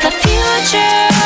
the future.